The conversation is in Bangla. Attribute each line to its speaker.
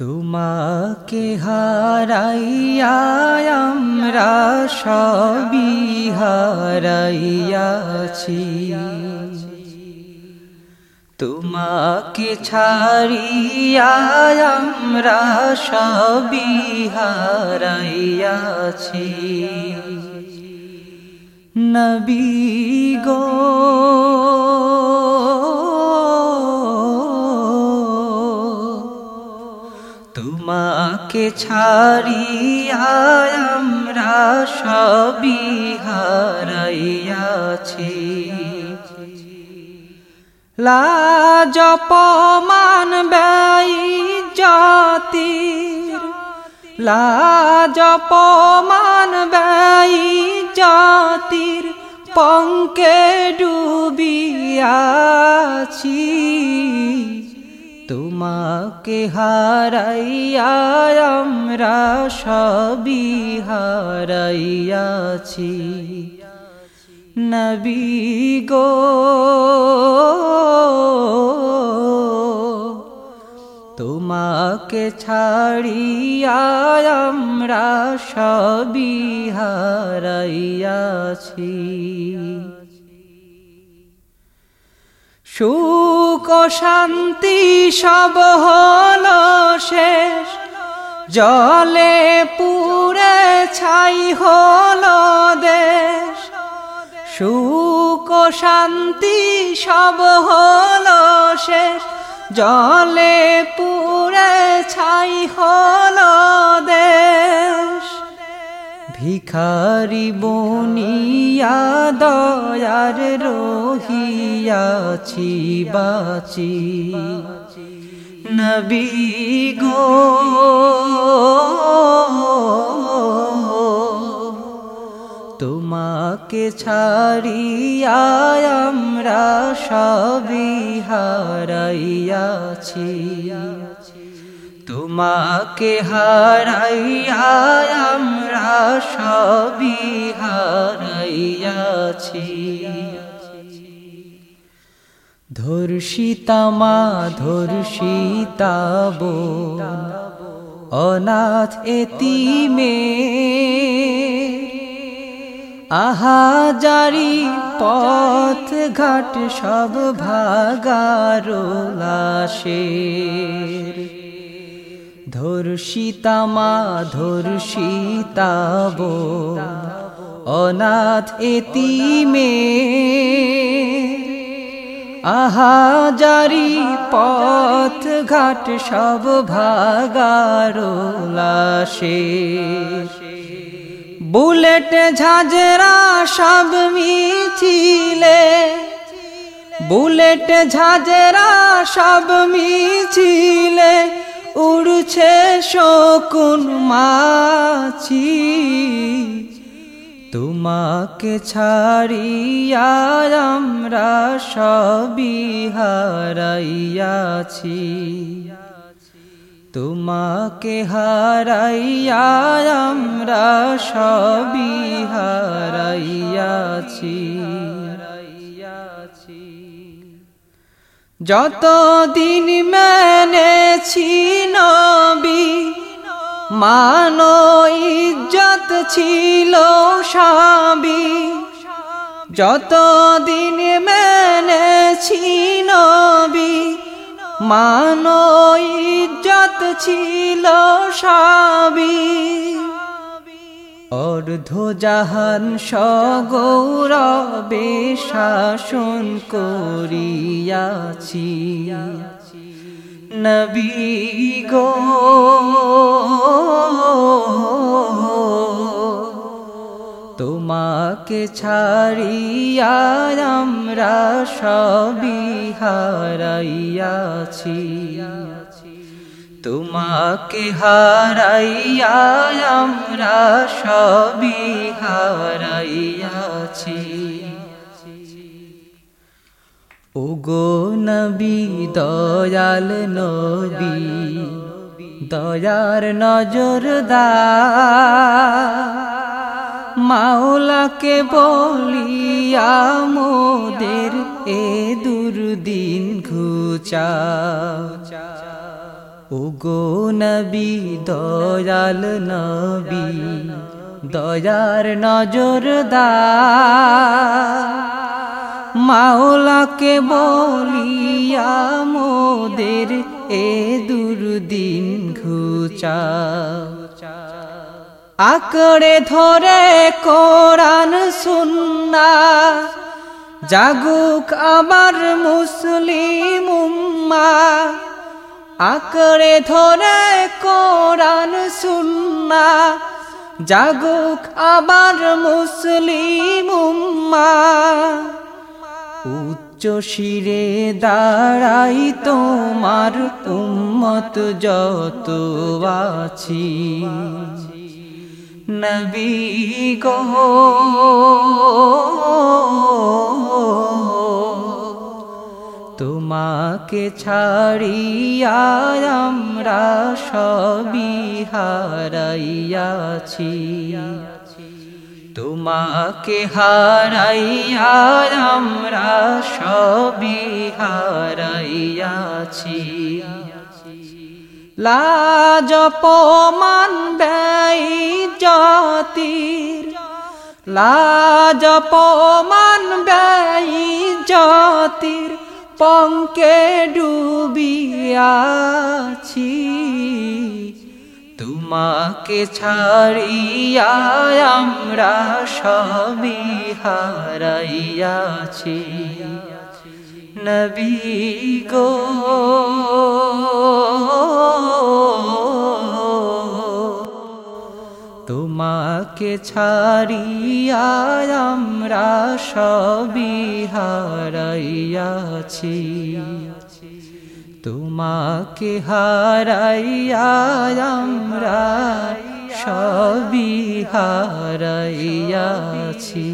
Speaker 1: তোমাকে হারাইয়া আমরা সবই হারাইয়াছি। তোমাকে ছাড়িয়া সবই হারাইয়াছি। নবী গো তোমাকে ছাড়িয়া আমরা সবই হারাইয়াছি। লাজপমান ব্যয় জাতির লাজপমান ব্যয় জাতির পঙ্কে ডুবিয়াছি। তোমাকে হারাইয়া আমরা সবই হারাইয়াছি। নবী গো তোমাকে ছাড়িয়া আমরা সবই হারাইয়াছি। সুখ শান্তি সব হল শেষ। জলে পুরে ছাই হল দেশ। সুখ শান্তি সব হল শেষ। জলে পুরে ছাই হল দেশ। ভিখারি বনিয়া দয়ার রহিয়াছি বাচি। নবী গো তোমাকে ছাড়িয়া আমরা সবই হারাইয়াছি। তোমাকে হারাইয়া আমরা সবই হারাইয়াছি। ধর্ষিতা মা, ধর্ষিতা বোন, অনাথ এতিমে। আহাজারি পথ ঘাট সব ভাগারো লাশের ধর্ষিতা মা, ধর্ষিতা বো অনাথ এতিমে। আহাজারি পথ ঘাট সব ভাগারো লাশের বুলেট ঝাঁঝরা সব মিছিলে। বুলেট ঝাঁঝরা সব মিছিলে। উড়ছে শকুন মাছি। তোমাকে ছাড়িয়া আমরা সবই হারাইয়াছি। তোমাকে হারাইয়া আমরা সবই হারাইয়াছি। যত দিন মেনেছি নবী মানো ইজ্জত ছিল সাবি। যত দিন মেনেছি নবী মানো ইজ্জত ছিল সাবি। অর্ধ জাহান সগৌরবে শাসন করিয়াছি। নবী গো তোমাকে ছাড়িয়া আমরা সবই হারাইয়াছি। তোমাকে হারাইয়া আমরা সবই হারাইয়াছি। ওগো নবী, দয়াল নবী, দয়ার নজর দা মাওলাকে বলিয়া মোদের এ দুর্দিন ঘুচা। ওগো নবী, দয়াল নবী, দয়ার নজর দা মাওলাকে বলিয়া মোদের এ দুর্দিন ঘুচা আকড়ে ধরে কোরআন সুন্না, জাগুক আমার মুসলিম উম্মা। আকড়ে ধরে কোরআন সুন্না, জাগুক আবার মুসলিম উচ্চ শিরে দাঁড়াই তোমার উম্মত যত আছি। নবী গো তোমাকে ছাড়িয়া আমরা সবই হারাইয়াছি। তোমাকে হারাইয়া আমরা সবই হারাইয়াছি। লাজ পমান ব্যয় জাতির লাজ পমান ব্যয় জাতির পঙ্কে ডুবিয়াছি তোমাকে ছাড়িয়া আমরা সবই হারাইয়াছি। নবী গো তোমাকে ছাড়িয়া আমরা সবই হারাইয়াছি। তোমাকে হারাইয়া আমরা সবই হারাইয়াছি।